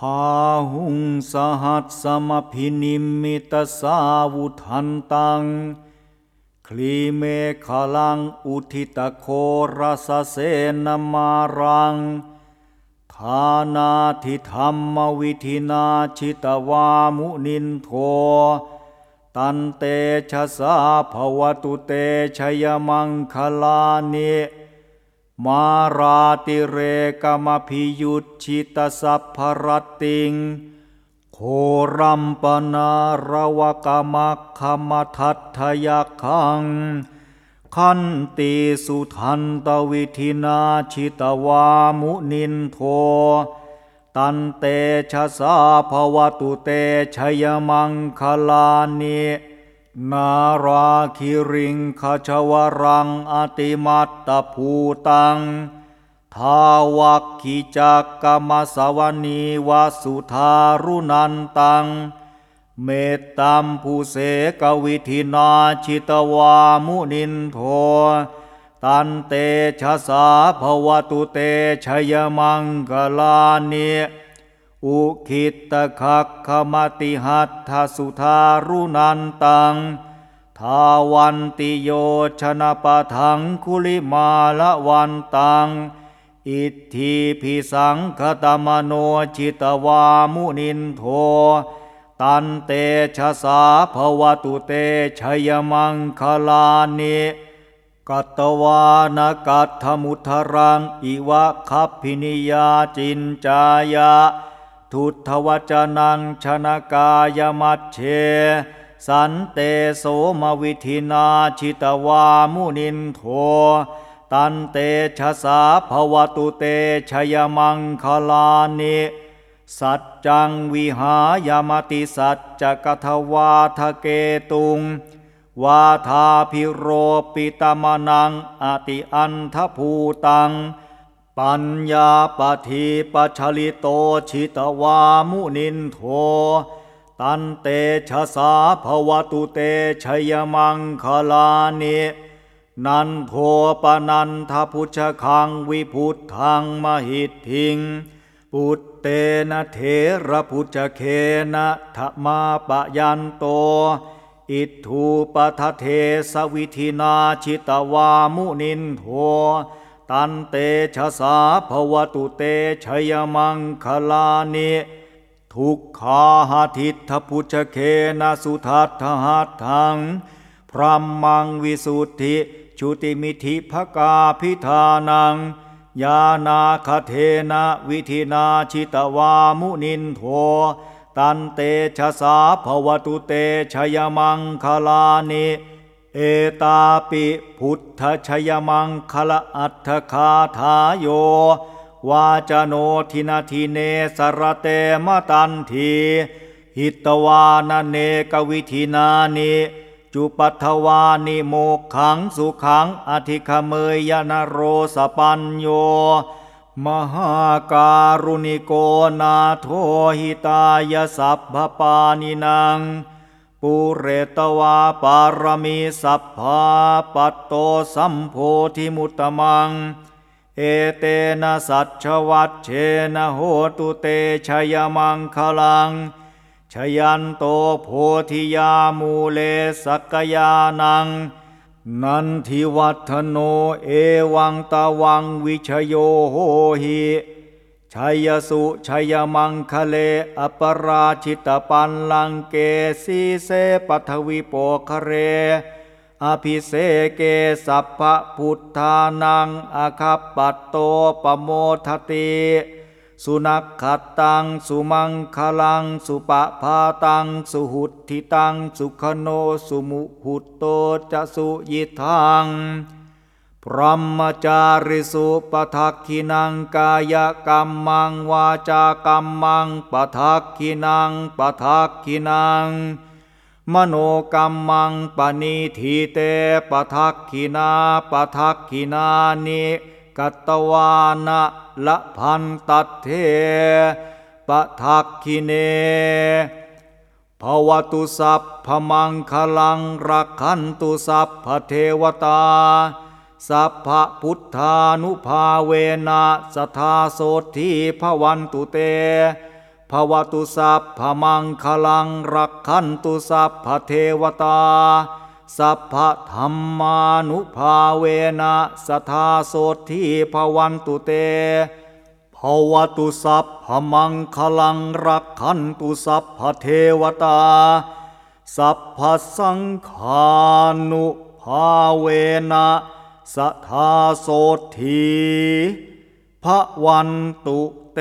พาหุงสหัสสมพินิมิตสาวุทันตัง คลีเมฆลังอุทิตโครสเสนมารังทานาทิธรรมวิธินาชิตวามุนินโท ตันเตชะสาภวตุเตชยมังคลานิ มาราติเรกมพิยุตชิตสัพพรติง โครัมปนารวกมักขมทัตทยัง ขันติสุทันตวิธินาชิตวามุนินโท ตันเตชะสาภวตุเตชยมังคลานิ นาราคิริงขชวรังอติมัตตภูตัง ทาวักขิจักกมสวนีวสุธารุนันตัง เมตตัมภูเสกวิธินาชิตวามุนินโท ตันเตชะสาภวตุเตชยมังกลานิ อุคิตขัคคะมะติหัตถะสุทารุณันตัง ธาวันติโยชะนะปะถังคุลิมาละวันตัง อิทธีภิสังขะตะมะโน ชิตะวามุนินโท ตันเตชะสา ภะวะตุเต ชะยะมังคะลานิกัตตวานะ กัฏฐะมุทะรัง อิวะคัพภินียาจินจายะ ทุตถวจนังชนกายมัชเช สันเตโสมวิธินาชิตวามุนินโท ตันเตชะสาภวตุเตชยมังคลานิสัจจังวิหายามติสัจจกทวาทะเกตุง วาทาพิโรปิตมนังอติอันทภูตัง ปัญญาปฏิปัชลิโตชิตวามุนินโท ตันเตชะสาภวตุเตชยมังคลานินันโทปนันทพุชคังวิพุทธังมหิตทิง ปุตเตนะเถระพุชเคนะธมาปะยันโต อิทูปทะเทสวิธินาชิตวามุนินโท ตันเตชะสาภวตุเตชยมังคลานิทุกขาหาทิทพุชเคนะสุทัตถหัตถัง พรหมังวิสุทธิชุติมิธิภกาพิธานัง ยานาคเทนะวิธินาชิตวามุนินโทตันเตชะสาภวตุเตชยมังคลานิ เอตาปิพุทธชยมังคละอัตถคาทาโยวาจโนทินาทิเนสรเตมตันทีหิตวานเนกวิธินานิจุปัทวานิโมกขังสุขังอธิคเมยยนโรสปัญโยมหาการุณิโกนาโทหิตายสัพพปานินาง ปุเรตวาปารมีสัพพาปัตโตสัมโพธิมุตตมัง เอเตนะสัจวัตเชนะโหตุเตชยมังคลัง ชยันโตโพธิยามูเลสักยานัง นันทิวัฒโนเอวังตาวังวิชโยโหหิ ชัยสุชัยมังคะเล อปราชิตปันลังเกสีเสปัทวิโปคะเร อภิเสเกสัพพะพุทธานังอาคัปปัตโตปโมทติ สุนักขัดตัง สุมังคลัง สุปะพาตัง สุหุตทิตัง สุขโน สุมุหุตโตจะสุยิทัง พรหมจาริสุปทักขินังกายกรรมังวาจากรรมังปทักขินังปทักขินัง มโนกรรมังปณิทีเตปทักขินาปทักขินานิกัตวานะละพันตัดเทปทักขิเนภวตุสัพพมังคลังรักขันตุสัพพเทวตา สัพพพุทธานุภาเวนะสทาโสทีพวันตุเตภวตุสัพพมังคลังรักขันตุสัพพเทวตา สัพพธรรมานุภาเวนะสทาโสทีภวันตุเตภวตุสัพพมังคลังรักขันตุสัพพเทวตา สัพพสังขานุภาเวนะ สทาโสทีพระวันตุเต